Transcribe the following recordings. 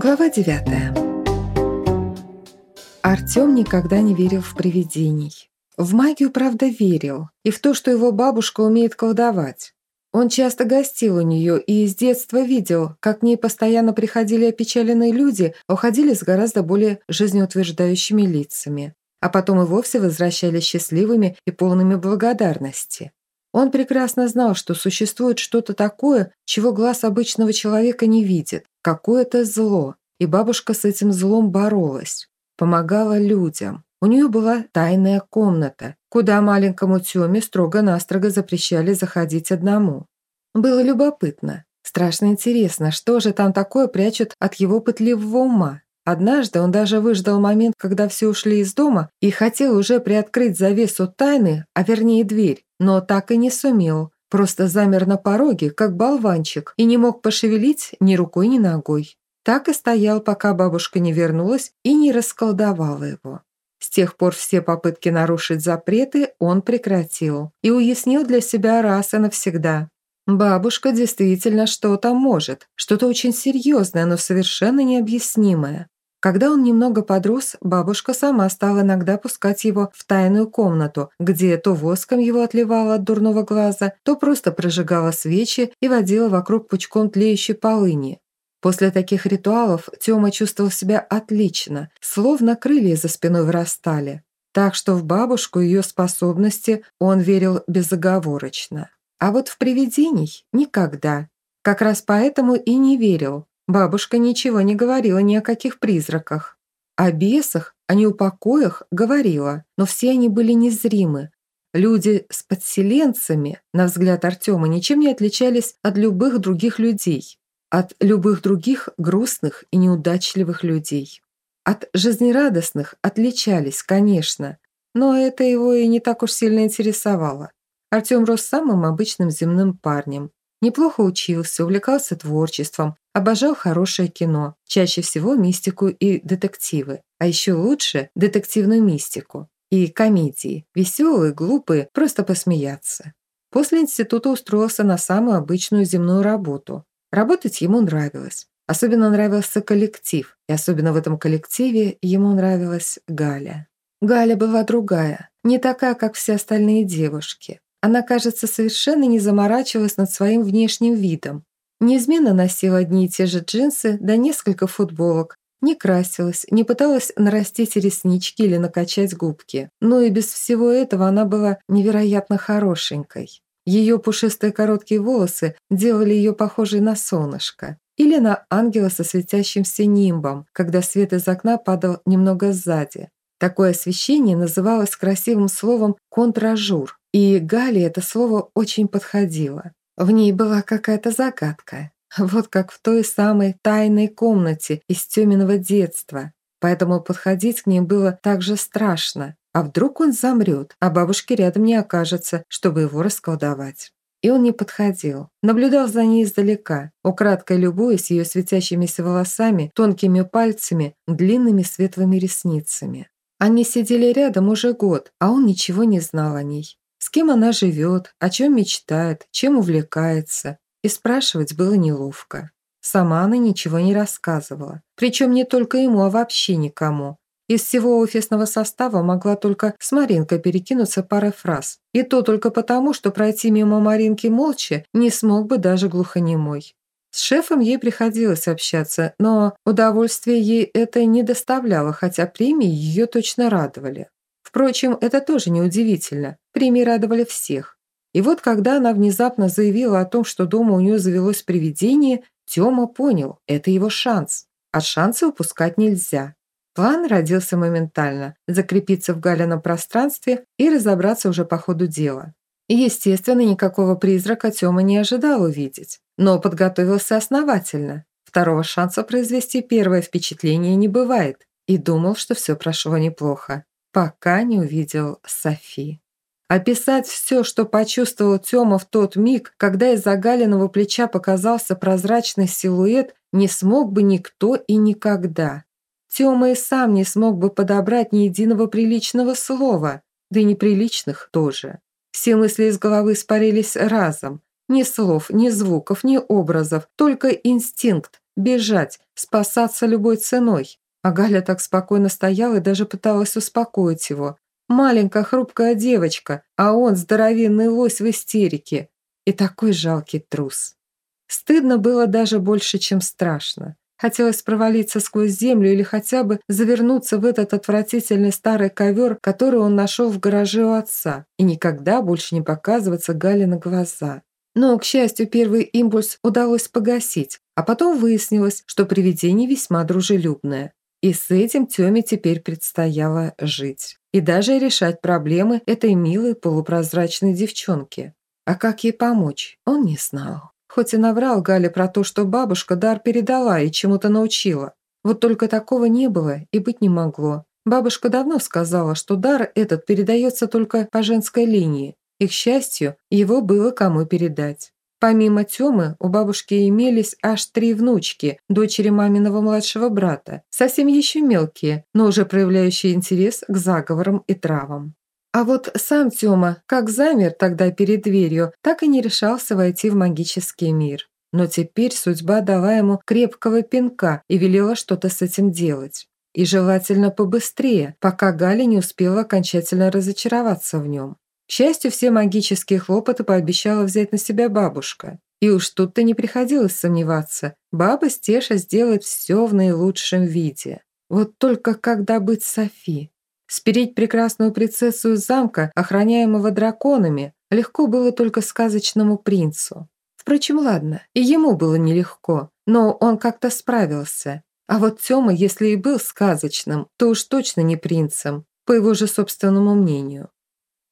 Глава 9. Артём никогда не верил в привидений. В магию, правда, верил. И в то, что его бабушка умеет колдовать. Он часто гостил у нее и с детства видел, как к ней постоянно приходили опечаленные люди, уходили с гораздо более жизнеутверждающими лицами. А потом и вовсе возвращались счастливыми и полными благодарности. Он прекрасно знал, что существует что-то такое, чего глаз обычного человека не видит, какое-то зло, и бабушка с этим злом боролась, помогала людям. У нее была тайная комната, куда маленькому Тёме строго-настрого запрещали заходить одному. Было любопытно, страшно интересно, что же там такое прячут от его пытливого ума. Однажды он даже выждал момент, когда все ушли из дома, и хотел уже приоткрыть завесу тайны, а вернее дверь, но так и не сумел. Просто замер на пороге, как болванчик, и не мог пошевелить ни рукой, ни ногой. Так и стоял, пока бабушка не вернулась и не расколдовала его. С тех пор все попытки нарушить запреты он прекратил и уяснил для себя раз и навсегда. Бабушка действительно что-то может, что-то очень серьезное, но совершенно необъяснимое. Когда он немного подрос, бабушка сама стала иногда пускать его в тайную комнату, где то воском его отливала от дурного глаза, то просто прожигала свечи и водила вокруг пучком тлеющей полыни. После таких ритуалов Тёма чувствовал себя отлично, словно крылья за спиной вырастали. Так что в бабушку и ее способности он верил безоговорочно. А вот в привидений – никогда. Как раз поэтому и не верил, Бабушка ничего не говорила ни о каких призраках. О бесах, о неупокоях говорила, но все они были незримы. Люди с подселенцами, на взгляд Артема, ничем не отличались от любых других людей. От любых других грустных и неудачливых людей. От жизнерадостных отличались, конечно, но это его и не так уж сильно интересовало. Артем рос самым обычным земным парнем. Неплохо учился, увлекался творчеством, Обожал хорошее кино, чаще всего мистику и детективы, а еще лучше детективную мистику. И комедии, веселые, глупые, просто посмеяться. После института устроился на самую обычную земную работу. Работать ему нравилось. Особенно нравился коллектив, и особенно в этом коллективе ему нравилась Галя. Галя была другая, не такая, как все остальные девушки. Она, кажется, совершенно не заморачивалась над своим внешним видом, Неизменно носила одни и те же джинсы, да несколько футболок. Не красилась, не пыталась нарастить реснички или накачать губки. Но и без всего этого она была невероятно хорошенькой. Ее пушистые короткие волосы делали ее похожей на солнышко. Или на ангела со светящимся нимбом, когда свет из окна падал немного сзади. Такое освещение называлось красивым словом «контражур», и Гале это слово очень подходило. В ней была какая-то загадка. Вот как в той самой тайной комнате из Тёминого детства. Поэтому подходить к ней было так же страшно. А вдруг он замрет, а бабушки рядом не окажется, чтобы его расколдовать. И он не подходил. Наблюдал за ней издалека, украдкой любуясь ее светящимися волосами, тонкими пальцами, длинными светлыми ресницами. Они сидели рядом уже год, а он ничего не знал о ней. С кем она живет, о чем мечтает, чем увлекается. И спрашивать было неловко. Сама она ничего не рассказывала. Причем не только ему, а вообще никому. Из всего офисного состава могла только с Маринкой перекинуться парой фраз. И то только потому, что пройти мимо Маринки молча не смог бы даже глухонемой. С шефом ей приходилось общаться, но удовольствие ей это не доставляло, хотя премии ее точно радовали. Впрочем, это тоже неудивительно. Премии радовали всех. И вот когда она внезапно заявила о том, что дома у нее завелось привидение, Тёма понял – это его шанс. А шансы упускать нельзя. План родился моментально – закрепиться в Галином пространстве и разобраться уже по ходу дела. естественно, никакого призрака Тёма не ожидал увидеть, но подготовился основательно. Второго шанса произвести первое впечатление не бывает и думал, что все прошло неплохо пока не увидел Софи. Описать все, что почувствовал Тёма в тот миг, когда из загаленного плеча показался прозрачный силуэт, не смог бы никто и никогда. Тёма и сам не смог бы подобрать ни единого приличного слова, да и неприличных тоже. Все мысли из головы испарились разом. Ни слов, ни звуков, ни образов, только инстинкт – бежать, спасаться любой ценой. А Галя так спокойно стояла и даже пыталась успокоить его. Маленькая хрупкая девочка, а он здоровенный лось в истерике. И такой жалкий трус. Стыдно было даже больше, чем страшно. Хотелось провалиться сквозь землю или хотя бы завернуться в этот отвратительный старый ковер, который он нашел в гараже у отца, и никогда больше не показываться Гале на глаза. Но, к счастью, первый импульс удалось погасить, а потом выяснилось, что привидение весьма дружелюбное. И с этим Тёме теперь предстояло жить. И даже решать проблемы этой милой полупрозрачной девчонки. А как ей помочь, он не знал. Хоть и наврал Гале про то, что бабушка дар передала и чему-то научила. Вот только такого не было и быть не могло. Бабушка давно сказала, что дар этот передается только по женской линии, и, к счастью, его было кому передать. Помимо Тёмы, у бабушки имелись аж три внучки, дочери маминого младшего брата, совсем еще мелкие, но уже проявляющие интерес к заговорам и травам. А вот сам Тёма как замер тогда перед дверью, так и не решался войти в магический мир. Но теперь судьба дала ему крепкого пинка и велела что-то с этим делать. И желательно побыстрее, пока Галя не успела окончательно разочароваться в нем. К счастью, все магические хлопоты пообещала взять на себя бабушка. И уж тут-то не приходилось сомневаться. Баба Стеша сделает все в наилучшем виде. Вот только когда быть Софи? Спереть прекрасную принцессу из замка, охраняемого драконами, легко было только сказочному принцу. Впрочем, ладно, и ему было нелегко, но он как-то справился. А вот Тёма, если и был сказочным, то уж точно не принцем, по его же собственному мнению.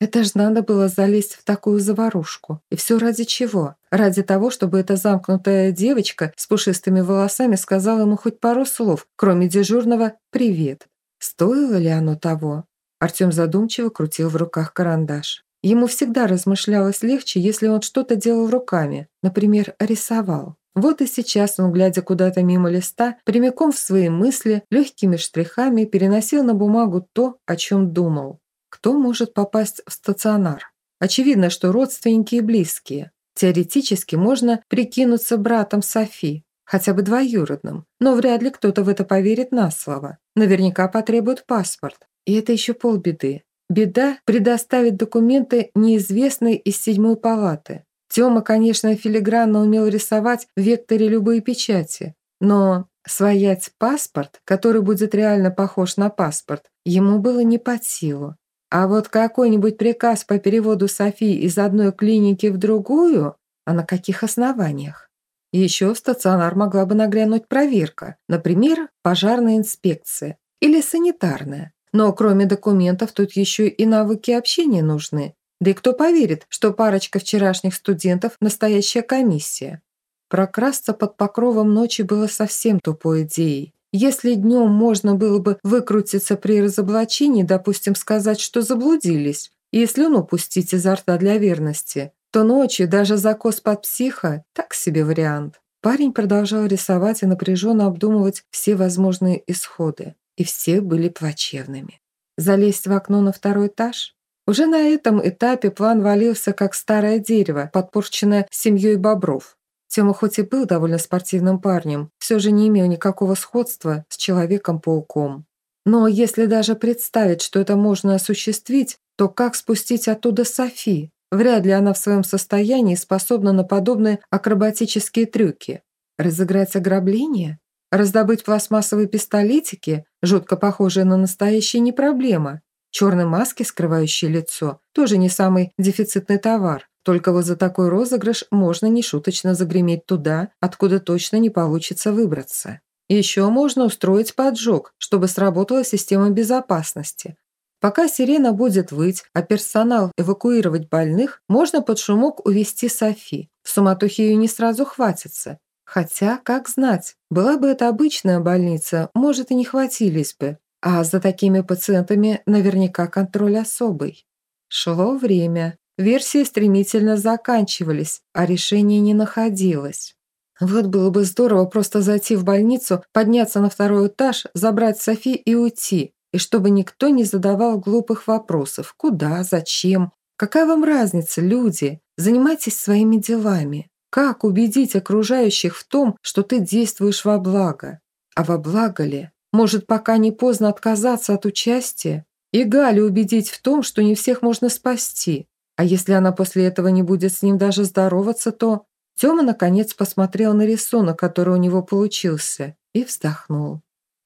Это ж надо было залезть в такую заварушку. И все ради чего? Ради того, чтобы эта замкнутая девочка с пушистыми волосами сказала ему хоть пару слов, кроме дежурного «привет». Стоило ли оно того? Артем задумчиво крутил в руках карандаш. Ему всегда размышлялось легче, если он что-то делал руками, например, рисовал. Вот и сейчас он, глядя куда-то мимо листа, прямиком в свои мысли, легкими штрихами переносил на бумагу то, о чем думал. Кто может попасть в стационар? Очевидно, что родственники и близкие. Теоретически можно прикинуться братом Софи, хотя бы двоюродным, но вряд ли кто-то в это поверит на слово. Наверняка потребует паспорт. И это еще полбеды. Беда предоставить документы неизвестной из седьмой палаты. Тёма, конечно, филигранно умел рисовать в векторе любые печати, но своять паспорт, который будет реально похож на паспорт, ему было не под силу. А вот какой-нибудь приказ по переводу Софии из одной клиники в другую, а на каких основаниях? Еще в стационар могла бы нагрянуть проверка, например, пожарная инспекция или санитарная. Но кроме документов тут еще и навыки общения нужны. Да и кто поверит, что парочка вчерашних студентов – настоящая комиссия? Прокрасться под покровом ночи было совсем тупой идеей. Если днем можно было бы выкрутиться при разоблачении, допустим, сказать, что заблудились, и слюну пустить изо рта для верности, то ночью даже закос под психа – так себе вариант. Парень продолжал рисовать и напряженно обдумывать все возможные исходы. И все были плачевными. Залезть в окно на второй этаж? Уже на этом этапе план валился, как старое дерево, подпорченное семьей бобров. Тёма хоть и был довольно спортивным парнем, все же не имел никакого сходства с Человеком-пауком. Но если даже представить, что это можно осуществить, то как спустить оттуда Софи? Вряд ли она в своем состоянии способна на подобные акробатические трюки. Разыграть ограбление? Раздобыть пластмассовые пистолетики, жутко похожие на настоящие, не проблема. Черные маски, скрывающие лицо, тоже не самый дефицитный товар. Только вот за такой розыгрыш можно нешуточно загреметь туда, откуда точно не получится выбраться. Еще можно устроить поджог, чтобы сработала система безопасности. Пока сирена будет выть, а персонал эвакуировать больных, можно под шумок увести Софи. В суматохе ее не сразу хватится. Хотя, как знать, была бы это обычная больница, может и не хватились бы. А за такими пациентами наверняка контроль особый. Шло время. Версии стремительно заканчивались, а решения не находилось. Вот было бы здорово просто зайти в больницу, подняться на второй этаж, забрать Софи и уйти. И чтобы никто не задавал глупых вопросов. Куда, зачем? Какая вам разница, люди? Занимайтесь своими делами. Как убедить окружающих в том, что ты действуешь во благо? А во благо ли? Может, пока не поздно отказаться от участия? И Галю убедить в том, что не всех можно спасти. А если она после этого не будет с ним даже здороваться, то... Тёма, наконец, посмотрел на рисунок, который у него получился, и вздохнул.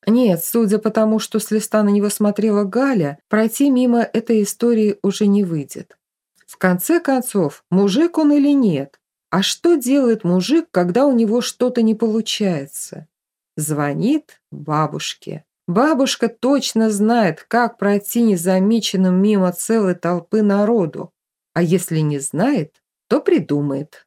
Нет, судя по тому, что с листа на него смотрела Галя, пройти мимо этой истории уже не выйдет. В конце концов, мужик он или нет? А что делает мужик, когда у него что-то не получается? Звонит бабушке. Бабушка точно знает, как пройти незамеченным мимо целой толпы народу. А если не знает, то придумает.